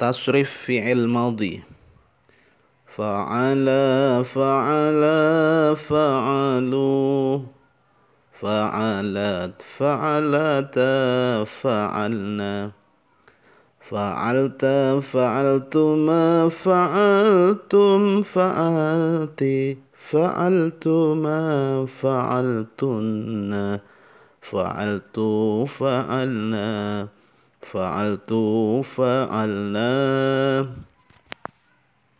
تصرف فعل ماضي. فعل فعل فعلوا. فعلت فعلت فعلنا. فعلت فعلتما فعلتم فعلت فعلتما فعلتن. فعلت فعلنا. فعلت فعلنا